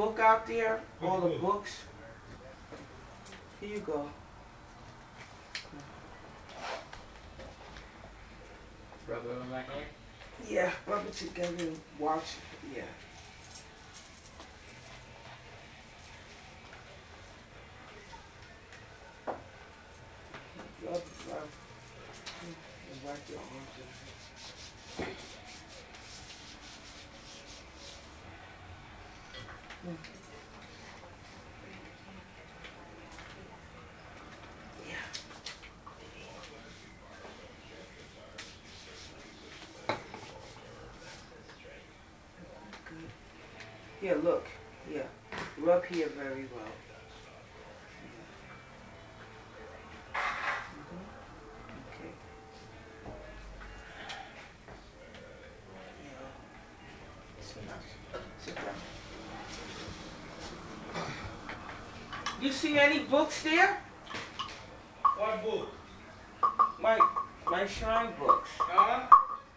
book out there, all the books. Here you go. Rub it on my hand? Yeah, rub it together and watch. Yeah. Rub, rub. And wipe your arms. Yeah. Good. Yeah, look. Yeah. Rub here very well. You see any books there? What book? My my shrine books. Huh?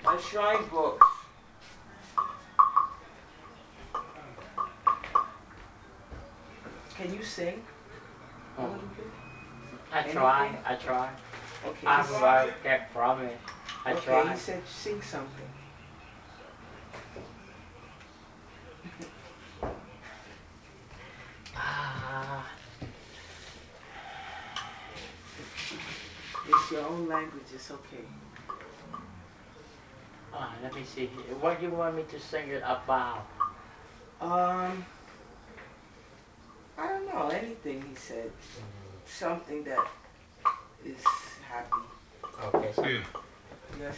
My shrine books. Can you sing? Oh. I Anything? try, I try. Okay. I he said- won't get from it. I okay, try. he said sing something. Ah, It's your own language, it's okay. ah, let me see. here. What do you want me to sing it about? Um, I don't know, anything he said. Mm-hmm. Something that is happy. Okay, so Yeah. Yes.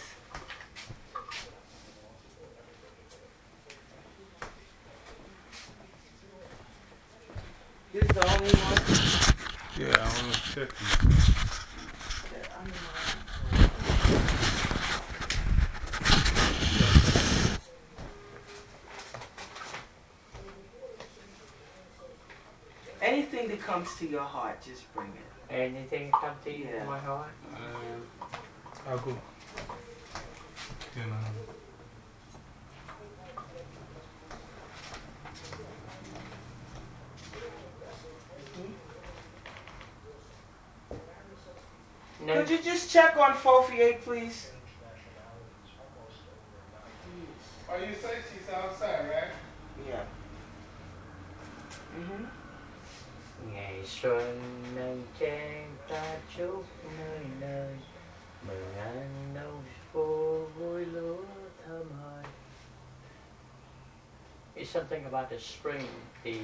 This is the only one Yeah, I want to check that I'm Anything that comes to your heart, just bring it. anything come to you Yeah. in my heart? Um, I'll go. You know. No, Could you just check on Fofier, please? Oh, you say she's outside, right? Yeah. Mm-hmm. Ngày xuân nâng ta chúc nơi nơi Mừng nâu phố vui lúa thơm hơi It's something about the spring, the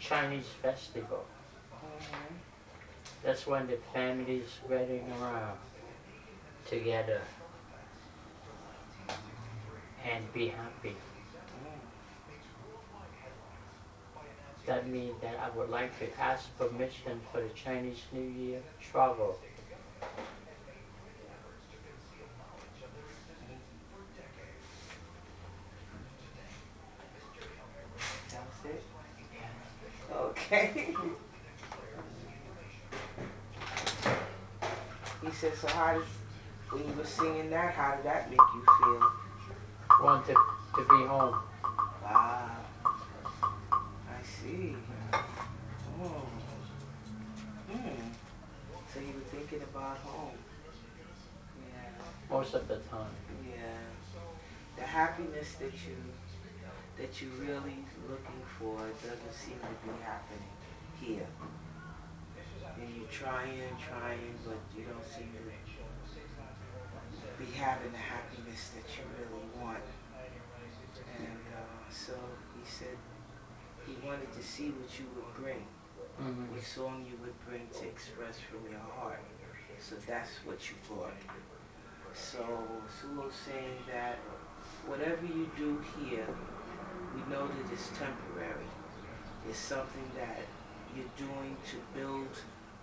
Chinese festival. That's when the families getting around together and be happy. That means that I would like to ask permission for the Chinese New Year travel. That's it? Okay. he said, so how did, when you were singing that, how did that make you feel? Want to, to be home. Wow. I see. Oh. Hmm. So you were thinking about home. Yeah. Most of the time. Yeah. The happiness that you that you're really looking for doesn't seem to be happening here. And you're trying and trying, but you don't seem to be having the happiness that you really want. And uh, so he said he wanted to see what you would bring, Mhm. what song you would bring to express from your heart. So that's what you brought. So Sulo's saying that whatever you do here, we know that it's temporary. It's something that you're doing to build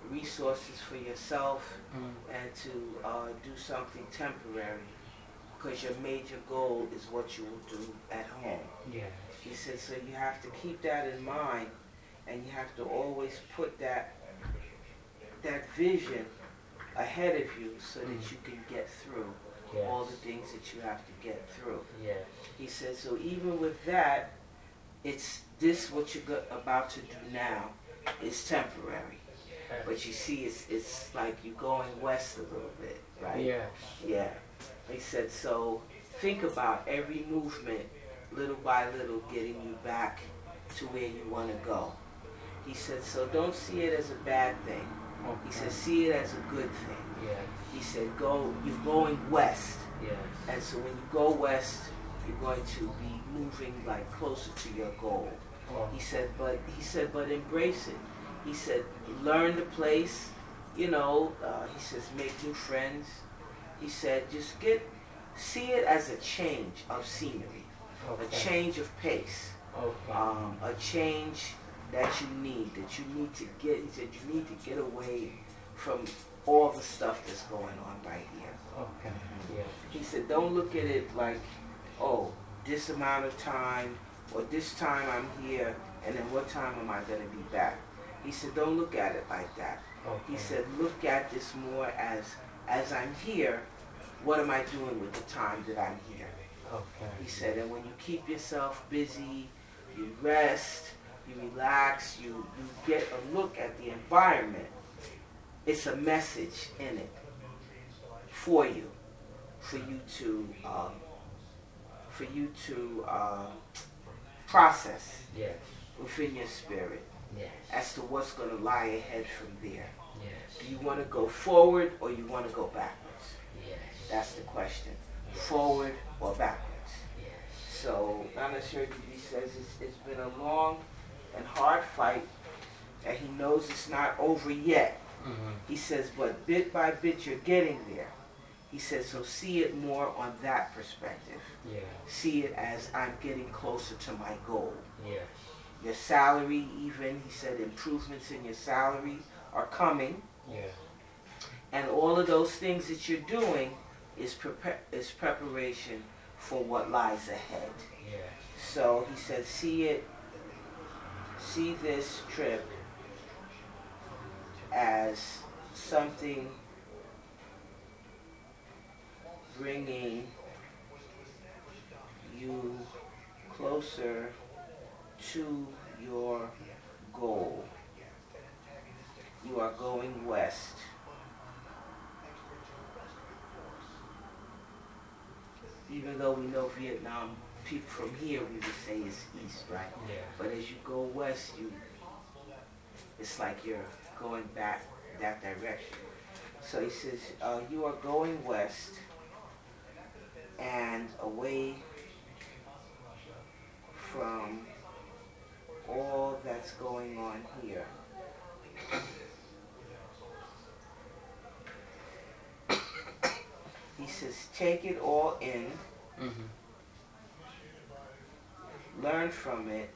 resources for yourself Mm. and to uh, do something temporary. Because your major goal is what you will do at home. Yes. He said, so you have to keep that in mind and you have to always put that, that vision ahead of you so that Mm. you can get through Yes. all the things that you have to get through. Yes. He said, so even with that, it's this what you're go- about to do now is temporary. But you see, it's, it's like you're going west a little bit, right? Yes. Yeah. He said, so think about every movement, little by little, getting you back to where you want to go. He said, so don't see it as a bad thing. Okay. He said, see it as a good thing. Yes. He said, go, you're going west. Yes. And so when you go west, you're going to be moving like closer to your goal. Oh. He said, but he said, but embrace it. He said, learn the place. You know, uh, he says, make new friends. He said, just get, see it as a change of scenery, a change of pace, Okay. um, a change that you need, that you need to get. He said, you need to get away from all the stuff that's going on right here. Okay. Yes. He said, don't look at it like, oh, this amount of time, or this time I'm here, and then what time am I going to be back? He said, don't look at it like that. Okay. He said, look at this more as, as I'm here, what am I doing with the time that I'm here? Okay. He said, and when you keep yourself busy, you rest, you relax, you, you get a look at the environment, it's a message in it for you, for you to, um, for you to uh, process Yes. within your spirit Yes. as to what's going to lie ahead from there. Yes. Do you want to go forward or you want to go backwards? Yes. That's the question. Forward or backwards? Yes. So Nana Shirdi says it's, it's been a long and hard fight and he knows it's not over yet. Mm-hmm. He says, but bit by bit you're getting there. He says, so see it more on that perspective. Yes. See it as I'm getting closer to my goal. Yes. Your salary, even, he said, improvements in your salary are coming. Yes. And all of those things that you're doing is, prepar- is preparation for what lies ahead. Yes. So he said, see it, see this trip as something bringing you closer to your goal. You are going west. Even though we know Vietnam, people from here we would say it's east, right? Yes. But as you go west, you it's like you're going back that direction. So he says, uh, you are going west and away from all that's going on here. he says, take it all in, Mm-hmm. learn from it,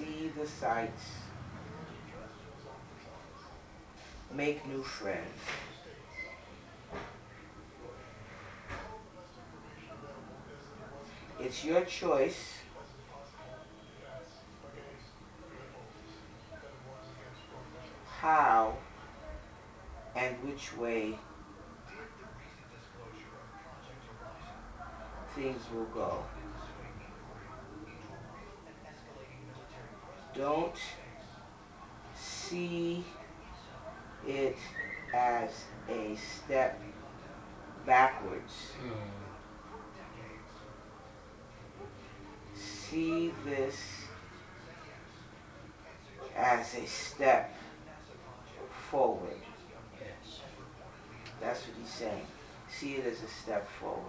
see the sights, make new friends. It's your choice how and which way things will go. Don't see it as a step backwards. See this as a step forward. That's what he's saying. See it as a step forward.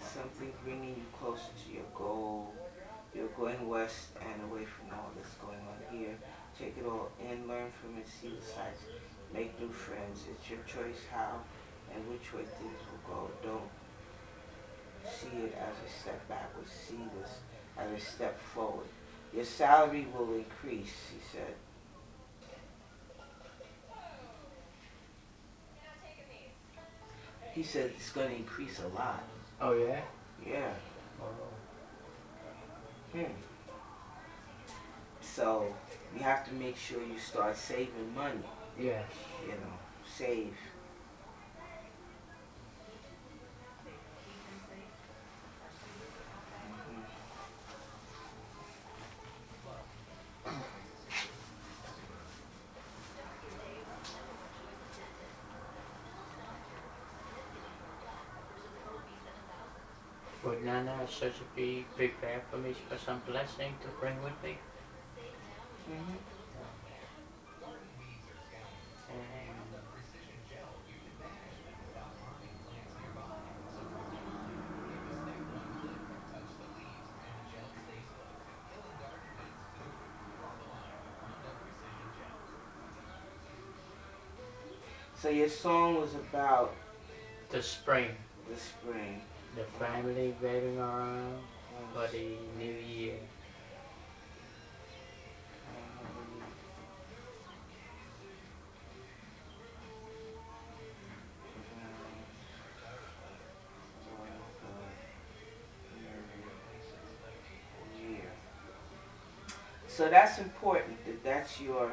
Something bringing you closer to your goal. You're going west and away from all that's going on here. Take it all in, learn from it, see the sights, make new friends. It's your choice how and which way things will go. Don't see it as a step backwards. See this as a step forward. Your salary will increase, he said. He said it's going to increase a lot. Oh yeah. Yeah. Oh. Hmm. So you have to make sure you start saving money. Yes. You know, save. So to be prepared for me for some blessing to bring with me. hmm So your song was about the spring, the spring. The family waiting around for the new year. So that's important. That that's your.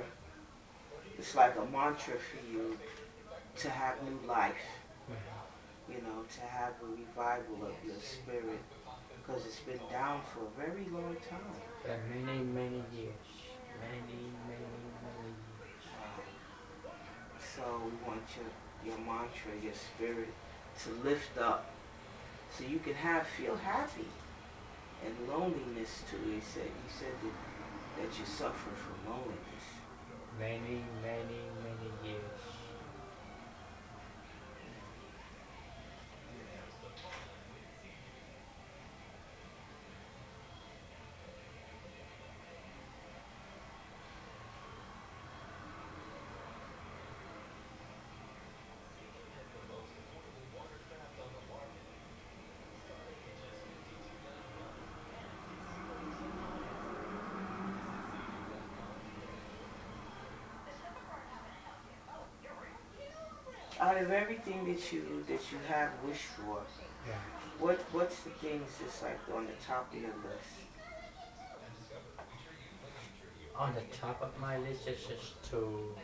It's like a mantra for you to have new life. You know, to have a revival of your spirit, because it's been down for a very long time. For many, many years. Many, many, many years. So we want your your mantra, your spirit, to lift up, so you can have feel happy, and loneliness too. He said you said that that you suffer from loneliness. Many, many, many years. Out of everything that you that you have wished for, Yeah. what what's the things that's like on the top of your list? On the top of my list is just to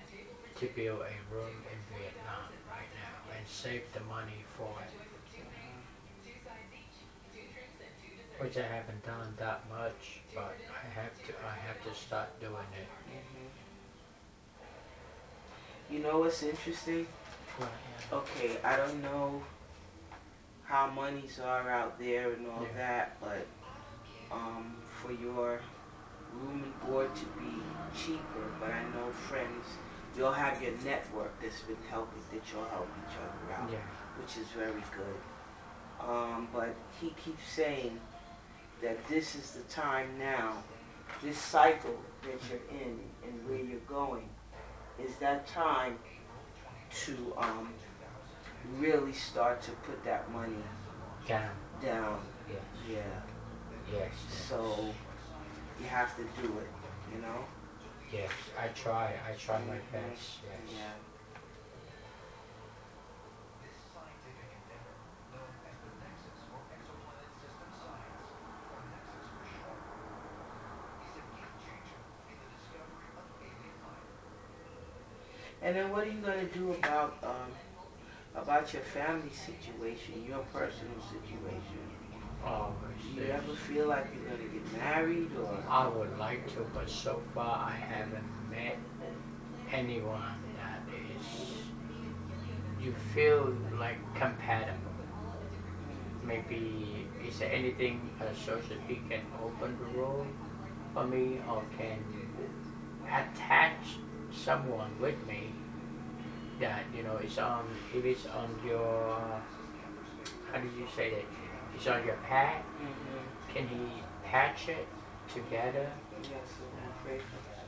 to build a room in Vietnam right now and save the money for it. Which I haven't done that much, but I have to I have to start doing it. hmm You know what's interesting? Okay, I don't know how monies are out there and all Yeah. that, but um, for your room and board to be cheaper, but I know friends, you'll have your network that's been helping, that you'll help each other out, Yeah. which is very good. Um, but he keeps saying that this is the time now, this cycle that you're in and where you're going, is that time to um, really start to put that money Down. down. Yes. Yeah. Yes. So you have to do it, you know? Yes. I try. I try my best. Yes. Yeah. And then what are you gonna do about um, about your family situation, your personal situation? Oh, Do you ever feel like you're gonna get married or? I would like to, but so far I haven't met anyone that is you feel like compatible. Maybe is there anything social he can open the road for me or can attach someone with me that you know is on if it's on your how do you say that it's on your path Mhm. can he patch it together? Yes, I'm afraid for that.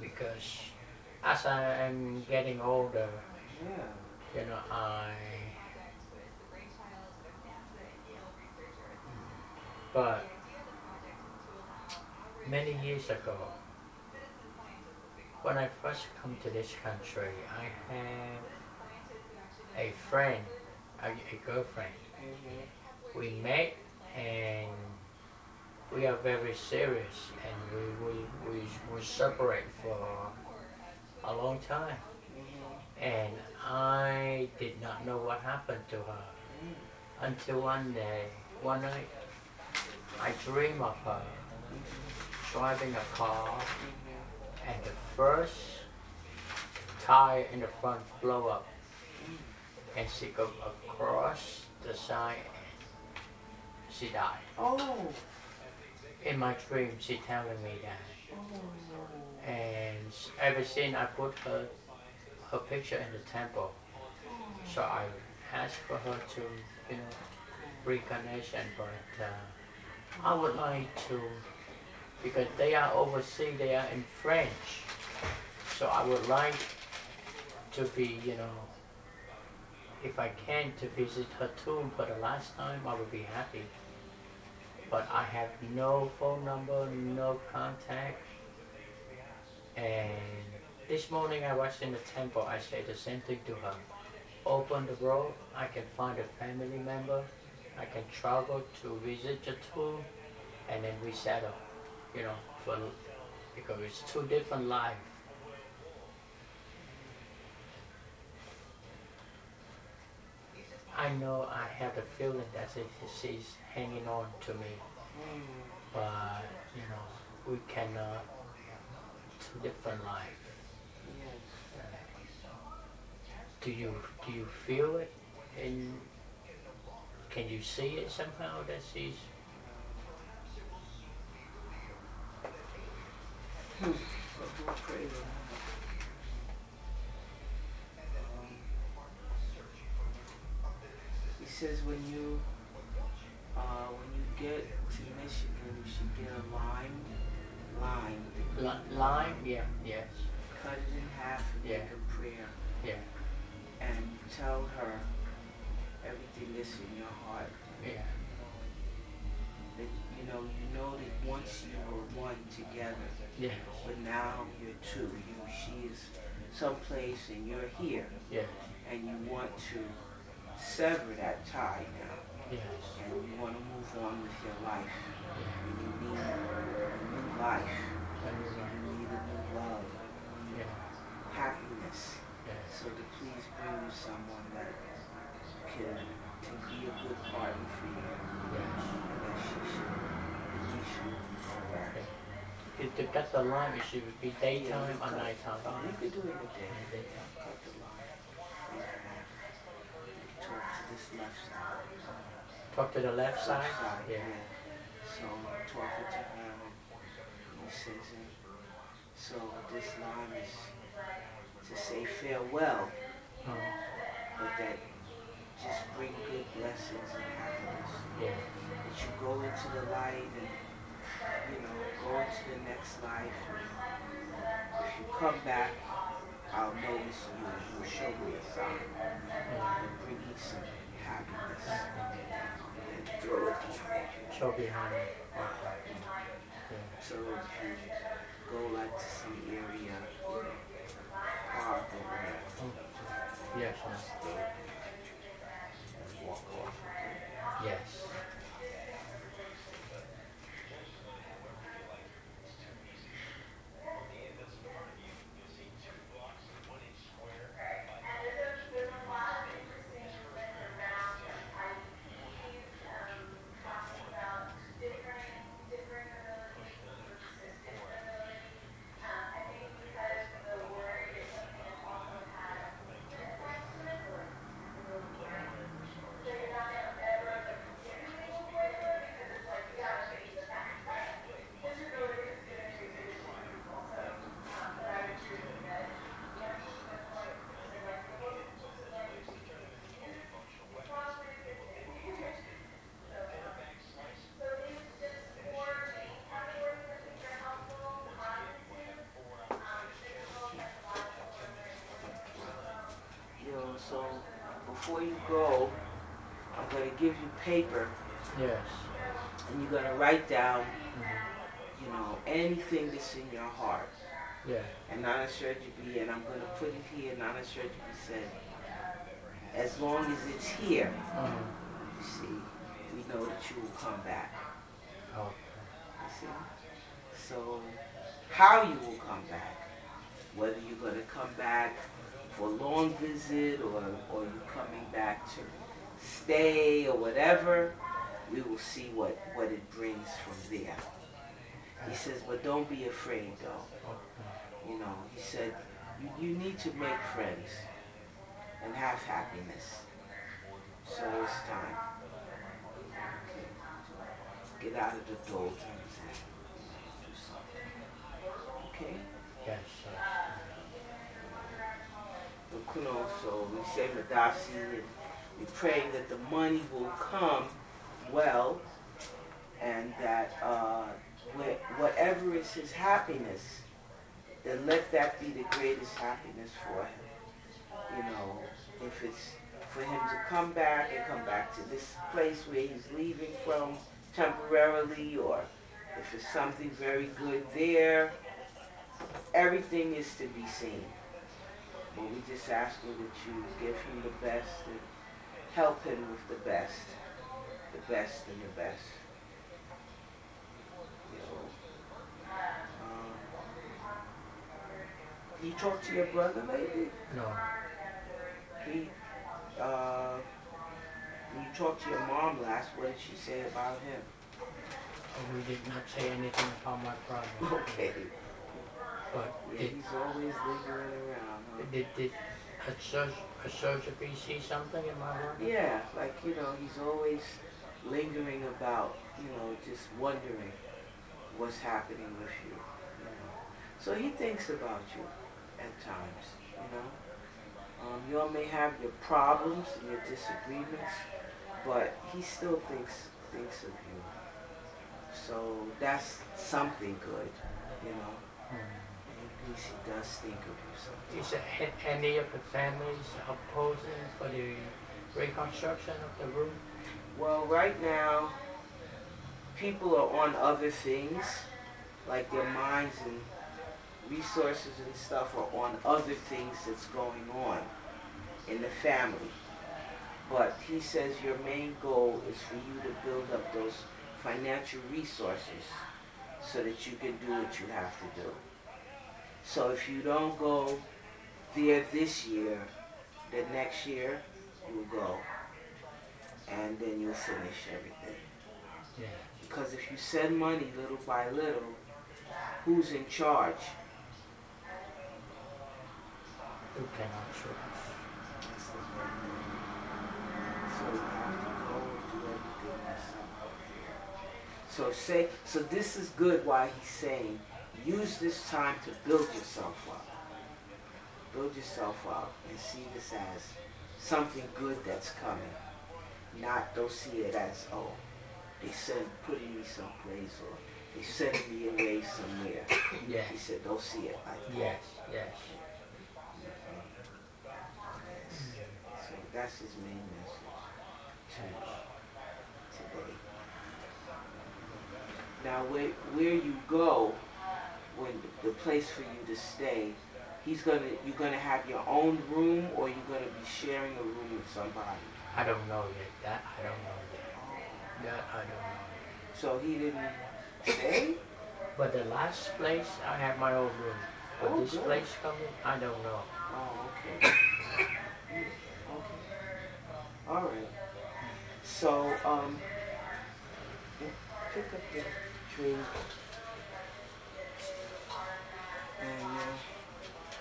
Because as I am getting older, Yeah. you know, I. But many years ago, when I first come to this country, I had a friend, a, a girlfriend. Mhm. we met and we are very serious and we we, we were separate for a long time Mhm. and I did not know what happened to her Mm. until one day one night I dream of her driving a car. And the first tire in the front blow up and she go across the side and she died. Oh. In my dream, she telling me that. Oh. And ever since I put her her picture in the temple, so I asked for her to, you know, reconnection, but uh, I would like to, because they are overseas, they are in French, so I would like to be, you know, if I can, to visit her tomb for the last time, I would be happy. But I have no phone number, no contact, and this morning I was in the temple, I said the same thing to her. Open the road, I can find a family member, I can travel to visit the tomb, and then we settle, you know, for, because it's two different lives. I know I have the feeling that she's hanging on to me, but you know, we cannot, two different lives. Do you do you feel it? And can you see it somehow that she's? He says when you uh, when you get to Michigan, you should get a lime, lime. Li- lime, yeah, yes. Cut it in half and yeah. make a prayer. Yeah and tell her everything that's in your heart. Yeah. You know, you know that once you were one together. Yeah. But now you're two. You she is someplace and you're here. Yeah. And you want to sever that tie now. Yes. And you want to move on with your life. Yeah. And you need a new life. You need a new love. Yeah. Happiness. So to please bring you someone that can, can be a good partner for you. Yes. If cut the line, it should be daytime or nighttime? You could do it in the day. In daytime. Cut the line. Talk to this left side. Talk to the left, left side? side? Yeah. yeah. So talk to him he says. So this line is to say farewell, oh. but that just bring good blessings and happiness. Yeah. That you go into the light and, you know, go into the next life. If you come back, I'll notice you and you'll show me a sign. And bring me some happiness. And throw it behind you. Show behind you. Yeah. So if you go like to some area, you know, park or whatever. Oh. Yes, yes. So before you go, I'm going to give you paper. Yes. And you're going to write down, -hmm. you know, anything that's in your heart. Yeah. And Nana be, and I'm going to put it here. Nana be said, as long as it's here, -hmm. you see, we know that you will come back. Oh. You see? So, how you will come back, whether you're going to come back for a long visit or, or you coming back to stay or whatever, we will see what, what it brings from there. He says, but don't be afraid though. You know, he said, you, you need to make friends and have happiness. So it's time. Okay. get out of the doldrums and do something. Okay? Yes, yes. So we say Madasi and we pray that the money will come well and that uh, whatever is his happiness, then let that be the greatest happiness for him. You know, if it's for him to come back and come back to this place where he's leaving from temporarily, or if it's something very good there, everything is to be seen. But we just ask you that you give him the best and help him with the best, the best and the best. You talk to your brother maybe? No. He, uh, when you talked to your mom last, what did she say about him? Oh, we did not say anything about my problem. Okay. But yeah, did, he's always lingering around. Huh? Did, Associate see something in my work? Yeah, like, you know, he's always lingering about, you know, just wondering what's happening with you. you know. So he thinks about you at times, you know. Um, you all may have your problems and your disagreements, but he still thinks thinks of you. So that's something good, you know. Mm. He does think of you sometimes. Is any of the families opposing for the reconstruction of the room? Well, right now, people are on other things, like their minds and resources and stuff are on other things that's going on in the family. But he says your main goal is for you to build up those financial resources so that you can do what you have to do. So if you don't go there this year, the next year you'll go. And then you'll finish everything. Yeah. Because if you send money little by little, who's in charge? Who cannot trust? So say, so this is good why he's saying, use this time to build yourself up. Build yourself up and see this as something good that's coming. Not don't see it as, oh, they send putting me someplace or they sending me away somewhere. Yeah. He said, don't see it like that. Yes, yes. So That's his main message to today. Now, where, where you go, when the place for you to stay, he's gonna you're gonna have your own room, or you're gonna be sharing a room with somebody. I don't know yet. That I don't know yet. That I don't know. Yet. So he didn't stay. But the last place, I had my own room. But oh, this good. place coming, I don't know. Oh, okay. okay. All right. So, um, pick up your drink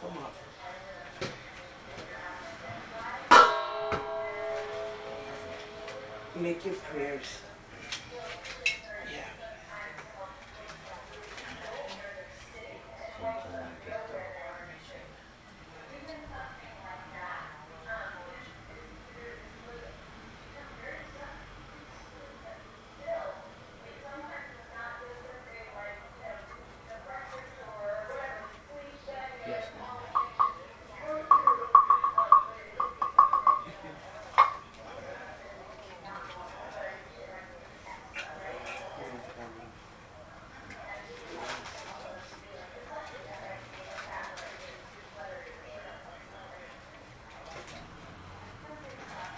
come up. Make your prayers.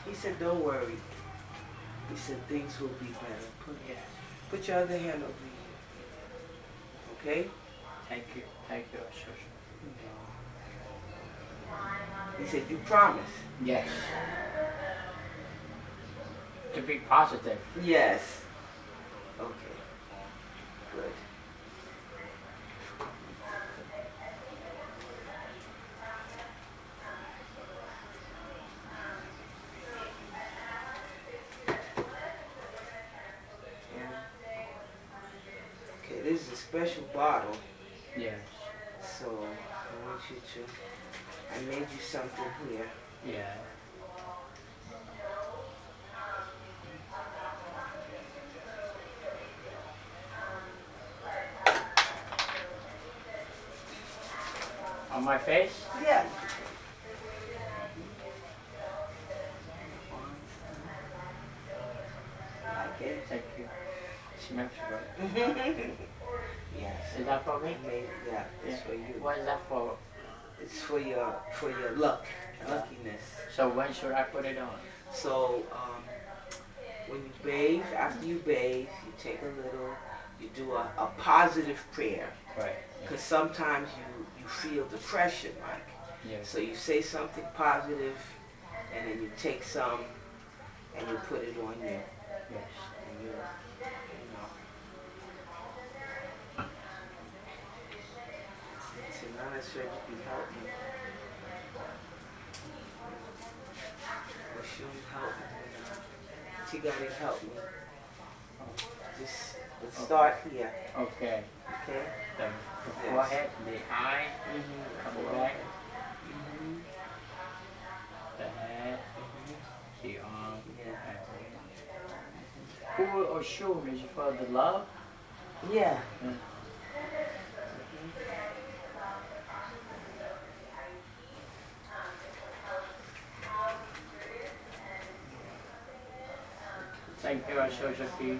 He said, don't worry. He said, things will be better. Put, yeah. put your other hand over here. Okay? Thank you. Thank you, He said, you promise? Yes. To be positive. Yes. Okay. Good. special bottle. Yes. So I want you to. I made you something here. Yeah. On my face? Yeah. Like it? Thank you. Smells good. yes. Is that for me? Yeah, it's Yeah. for you. What is that for? It's for your for your luck, luckiness. So when should I put it on? So um, when you bathe, after you bathe, you take a little, you do a, a positive prayer. Because sometimes you, you feel depression, like. Yes. So you say something positive, and then you take some, and you put it on you. Yes. And you, you know. So now that surgery help me. Well, she help me. She gotta help me. Just let's start here, Okay. okay? The, the Yes. forehead, the eye, Mm-hmm. come back, Mm-hmm. the head, the arm. Yeah. Who or shoe is for the love? Yeah. Mm. Thank you, Ashoshafi.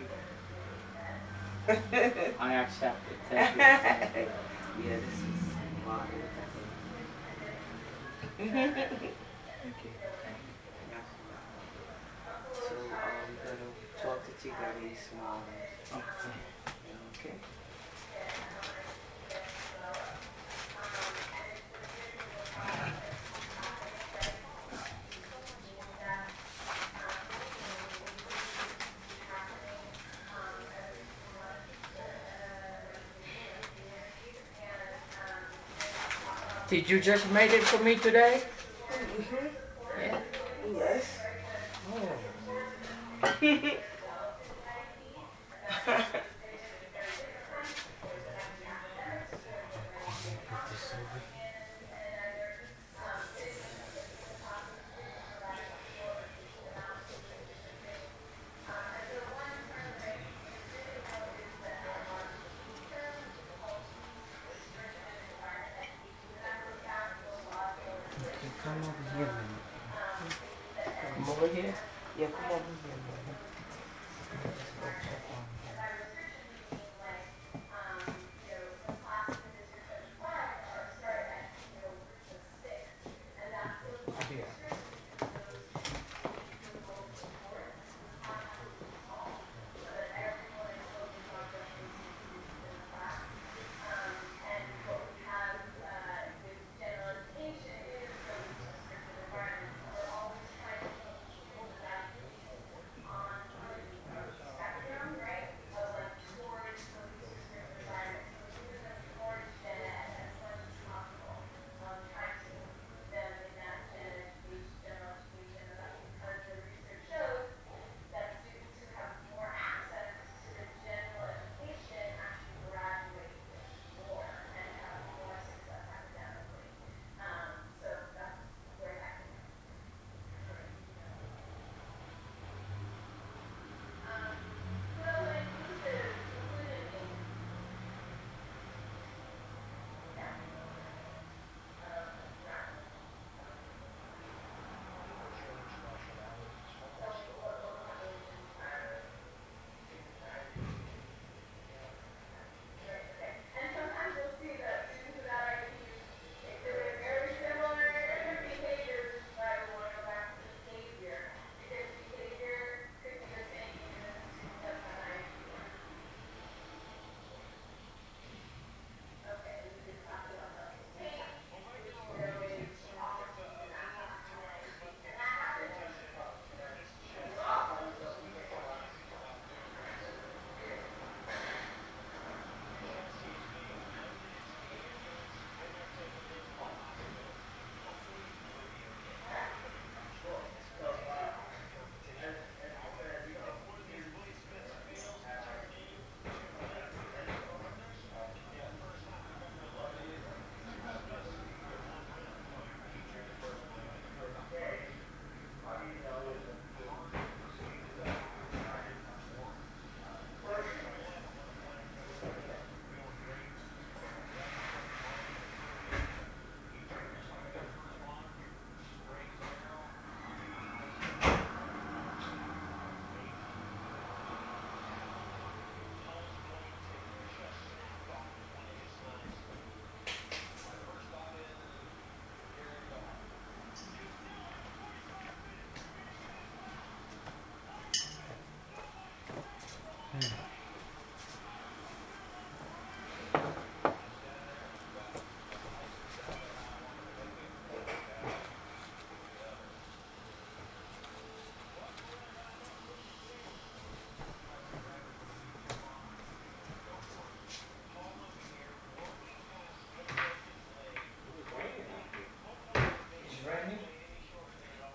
I accept it. Thank you. yeah, this is modern. Thank you. So um, I'm gonna talk to Tigani small. Okay. Okay. Did you just made it for me today? Mm-hmm. Yeah. Yes. Come here.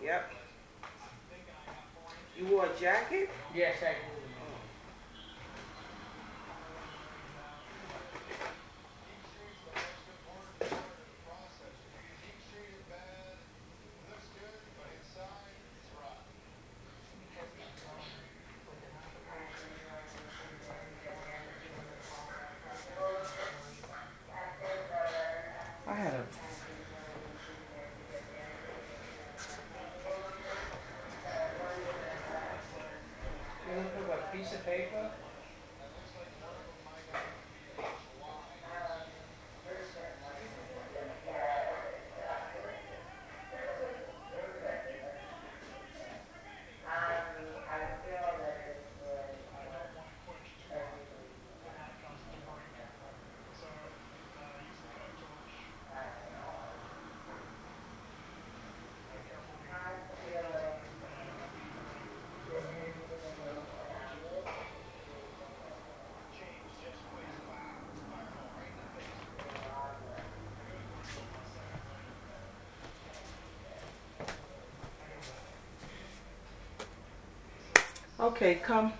Yep. You wore a jacket? Yes, I Okay, come.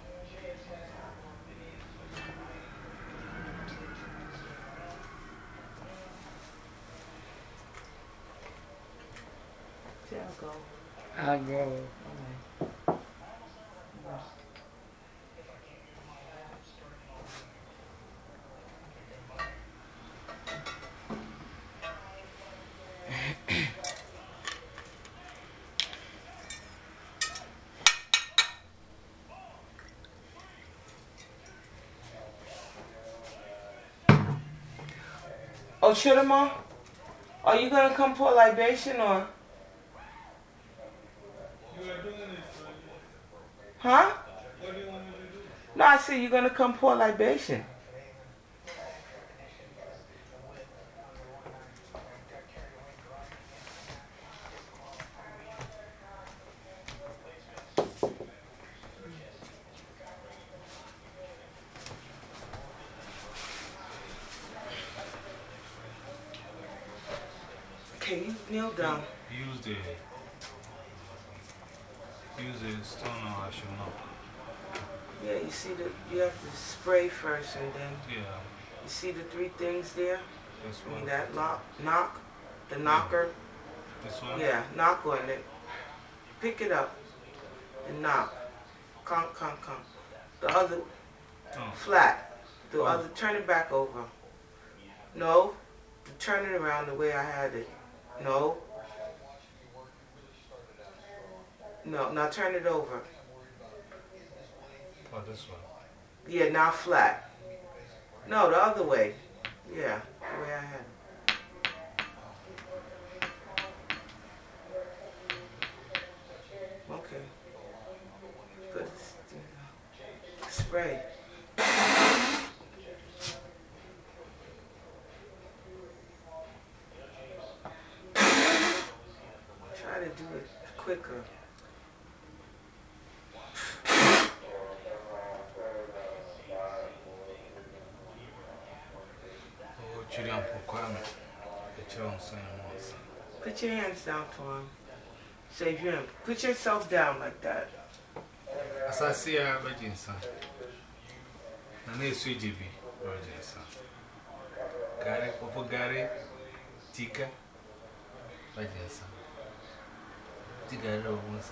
Oh, Chidama, are oh, you gonna come pour libation or? Huh? To? No, I said you're gonna come pour libation. Okay, you kneel down. Use the. Use the stone or I should know. Yeah, you see the, you have to spray first and then, Yeah, you see the three things there? this I mean, that lock, knock, the knocker. This one? Yeah, knock on it. Pick it up and knock. Come, come, come. The other, Oh, flat. The Oh. other, turn it back over. No, turn it around the way I had it. No. No, now turn it over. oh, this one. Yeah, now flat. No, the other way. Yeah, the way I had it. Okay. Put spray. Try to do it quicker. Julian Pokwame. The children saying once. Put your hands down for him. Save him. Put yourself down like that. As I see Virgin son. And they sweet GB, Virgin son. Gary, Popo Gary, Tika, Virgin son. Tika, I don't want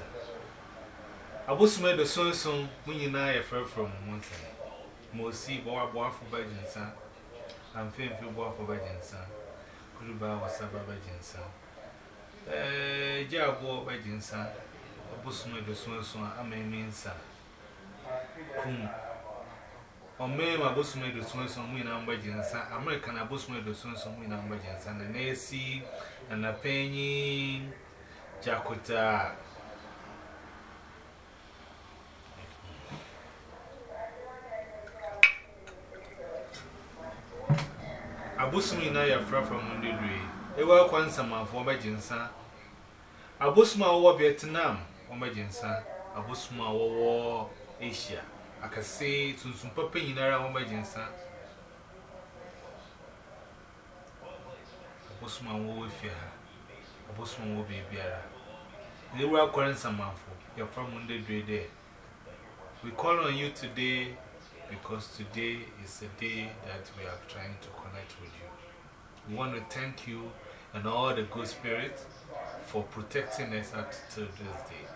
I was made the son son when you know a fur from one side. Mosi, boy, boy for Virgin son. I'm feeling for boy for Virgin son. Could you buy what's up, Virgin son? Eh, Jabo, Virgin son. Obusume the son son, I may mean, sir. Kum. Or may my bosume the son son win number jinsa, American abosume the son Jakuta. Abosom nyinaa yɛfra fam no bebree. Ɛwɔ akwa nsamanfoɔ ɔbɛgye nsa. Abosom a wɔwɔ Vietnam ɔbɛgye nsa. Abosom a wɔwɔ Asia akɛse tuntum papa nyinaa ɔbɛgye nsa. Abosom a wɔwɔ fie ha. Abosom a wɔwɔ baabiara. Wo Babyara. calling kwansama for your from Mundidri there. We call on you today because today is a day that we are trying to connect with you. We want to thank you and all the good spirits for protecting us up to this day.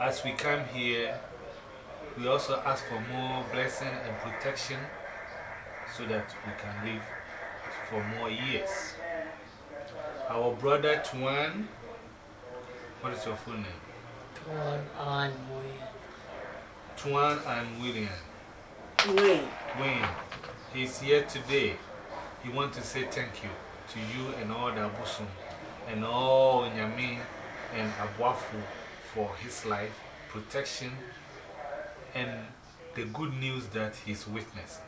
As we come here, we also ask for more blessing and protection so that we can live for more years. Our brother Tuan, what is your full name? Tuan An Moyen. Tuan and William. Wayne. Wayne, he's here today. He wants to say thank you to you and all the Abosom and all Nyame and Abuafu for his life, protection, and the good news that he's witnessing.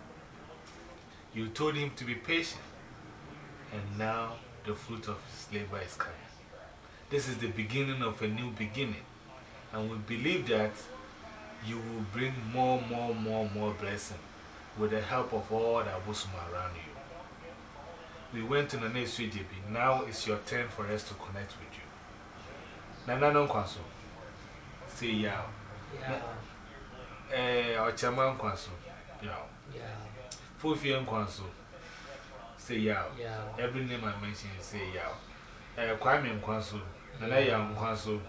You told him to be patient, and now the fruit of his labor is coming. This is the beginning of a new beginning, and we believe that you will bring more, more, more, more blessing with the help of all the Abusuma around you. We went to the next JB. Now it's your turn for us to connect with you. Nana no kwaso. Say yao. Eh, kwaso. Yao. yeah, Fufian kwaso. Say yao. Every name I mention, say yao. Eh, Kwame na na ya nkwa so.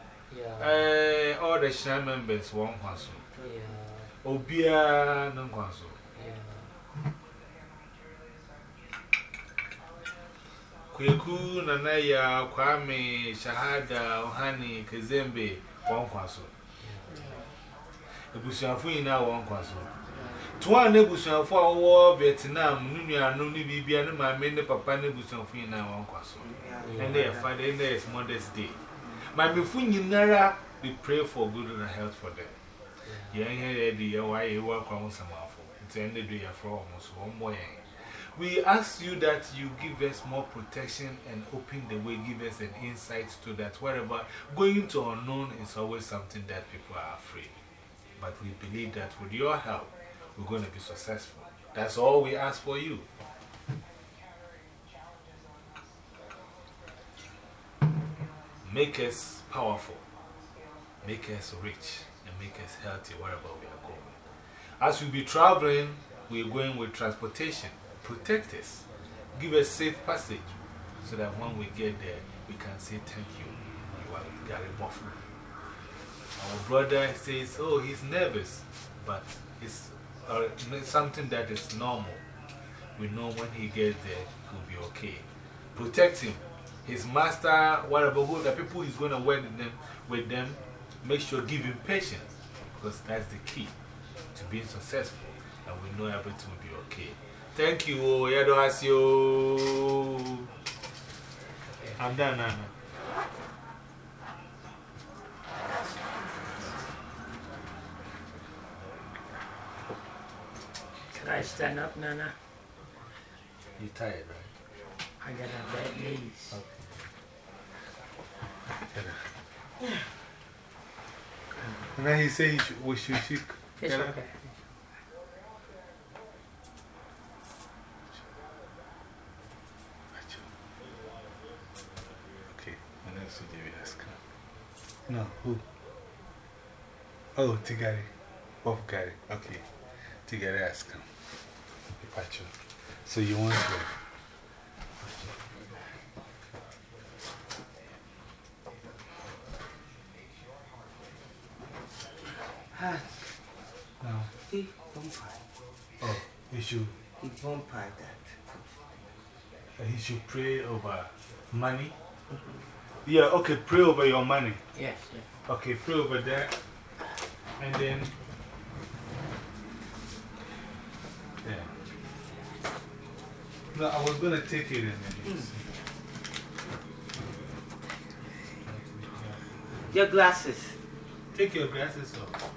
Eh, all the share members won nkwa so. Obia na nkwa so. Kweku na kwame shahada ohani kezembe won nkwa so. Ebusuafo nyinaa won nkwa so. Tuwa na ebusuafo a wo Vietnam, nunu anu ni bibia ne maame ne papa ne ebusuafo nyina won kwaso. And their father, and their Mother's Day. Before nyinara, we pray for good and health for them. Yeah, yeah, yeah, why you work on some of It's the end of the year for almost one more. We ask you that you give us more protection and open the way, give us an insight to that. Wherever going to unknown is always something that people are afraid. But we believe that with your help, we're going to be successful. That's all we ask for you. Make us powerful, make us rich, and make us healthy wherever we are going. As we be traveling, we're going with transportation. Protect us, give us safe passage so that when we get there, we can say thank you. You are Gary. Our brother says, Oh, he's nervous, but it's uh, something that is normal. We know when he gets there, he'll be okay. Protect him. His master, whatever, who the people he's going to work with them, with them, make sure give him patience because that's the key to being successful. And we know everything will be okay. Thank you, Yado Asio. I'm done, Nana. Can I stand up, Nana? You're tired, right? I got a bad knees. And then he said we should seek. It's Can okay. Okay, and then so David has come. No, who? Oh, Tigari. Bob Gary. Okay. Tigari has come. Pacho. So you want to. Ah, No. he vampire. Oh, he should, He vampire that. he should pray over money. Yeah, okay, pray over your money. Yes, yeah. Okay, pray over that. And then. No, I was going to take it in. Hmm. Your glasses. Take your glasses off.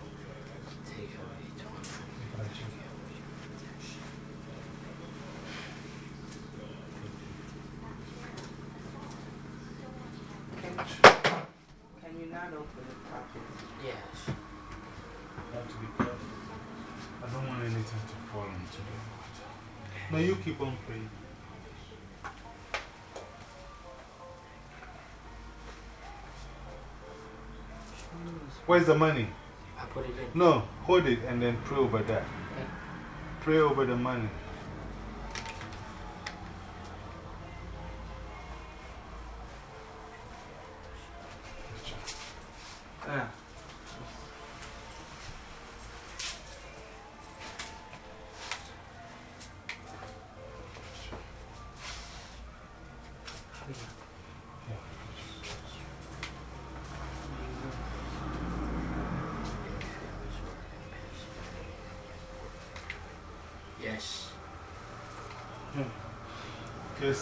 Yes. I have to be careful. I don't want anything to fall into it. No, you keep on praying. Where's the money? I put it in. No, hold it and then pray over that. Okay. Pray over the money.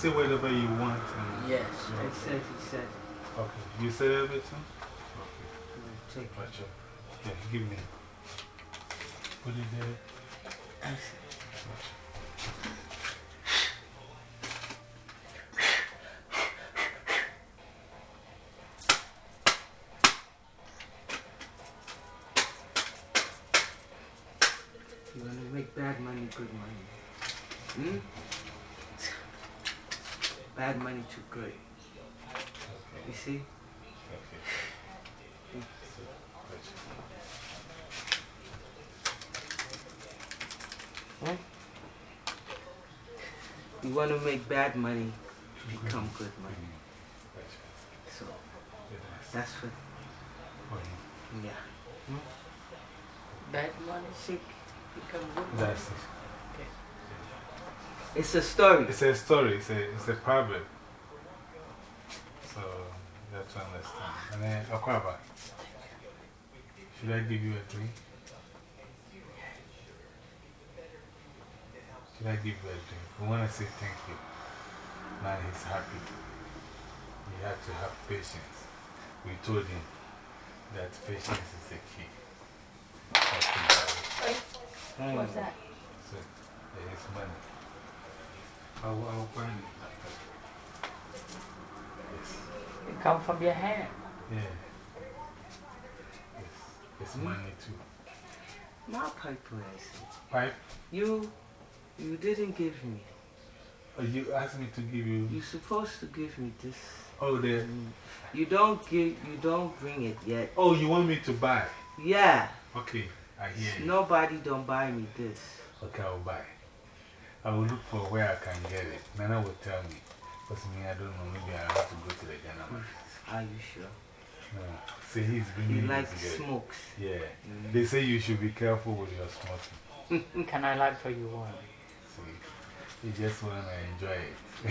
Say whatever you want. And, Yes. It says, he said, okay. You said everything? mm, take it. Yeah, give me. Put it there. I said, You want to make bad money good money. Hmm? Bad money to good. You see? Okay. So, gotcha. You want to make bad money become good money. So that's- that's what, for him. yeah. Hmm? Bad money sick become good money. That's it. It's a story. It's a story, it's a, it's a proverb. So, you have to understand. And then, Akwaba, should I give you a drink? Should I give you a drink? We want to say thank you. Man, he's happy. You have to have patience. We told him that patience is the key. What's that? So, there is money. I'll, I'll find it. Yes. It come from your hand. Yeah. Yes. It's money too. My pipe was. Pipe? You, you didn't give me. Oh, you asked me to give you. You're supposed to give me this. Oh, the. Mm. You don't give, you don't bring it yet. Oh, you want me to buy? Yeah. Okay, I hear you. Nobody don't buy me this. Okay, I'll buy. I will look for where I can get it. Nana will tell me. Because me, I don't know. Maybe I have to go to the Ghana market. Are you sure? No. See, he's bringing He likes smokes. Yeah. Mm. They say you should be careful with your smoking. Can I light for you one? See, you just want to enjoy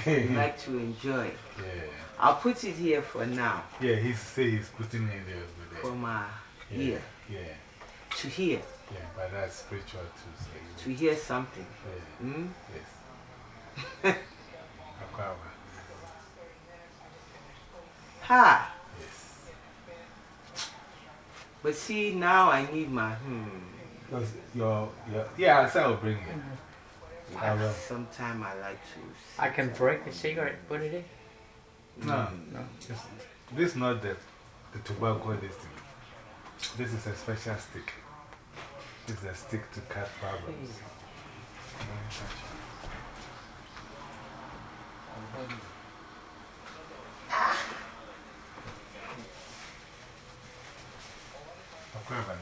it. You like to enjoy. it. yeah. I'll put it here for now. Yeah, he say he's putting it there For my Yeah, ear. Yeah, To hear. Yeah, but that's spiritual too. So To hear something. yeah, Hmm? yes. Akwawa, Ha! yes. But see, now I need my hmm. Because your, your, yeah, I said I'll bring it. I will. Sometime I like to. I can break the cigarette, put it in. No, No. this, this is not the, the tobacco this thing. This is a special stick. This is a stick to cut problems. Akwawa.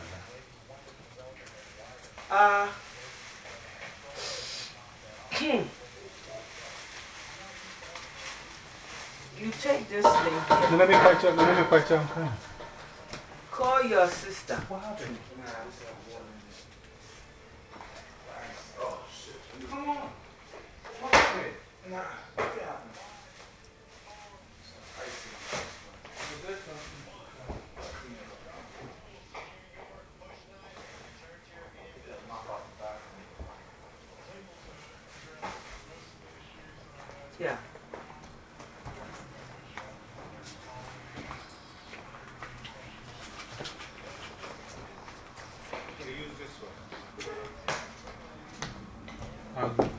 Uh. you take this thing here. Let me catch up, let me catch up. Call your sister. What happened? Come on. What happened? Nah, what happened? Yeah. Can you use this one? Um,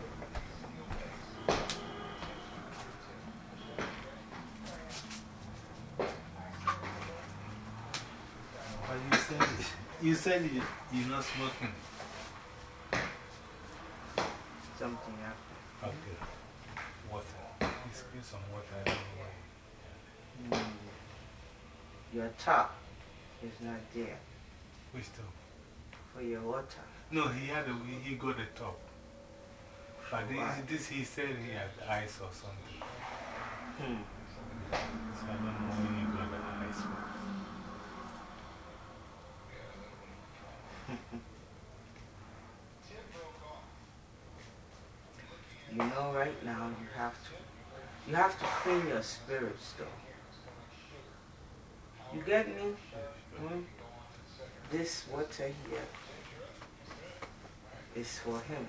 you said you, you're not smoking. Something happened. Okay. Water. Please give some water. Know. Mm. Your top is not there Which top? for your water. No, he had a, he, he got the top. But this, this, he said he had ice or something. Hmm. So I don't know where he got the ice from. You know, right now you have to, you have your spirits though. You get me? Hmm? This water here is for him.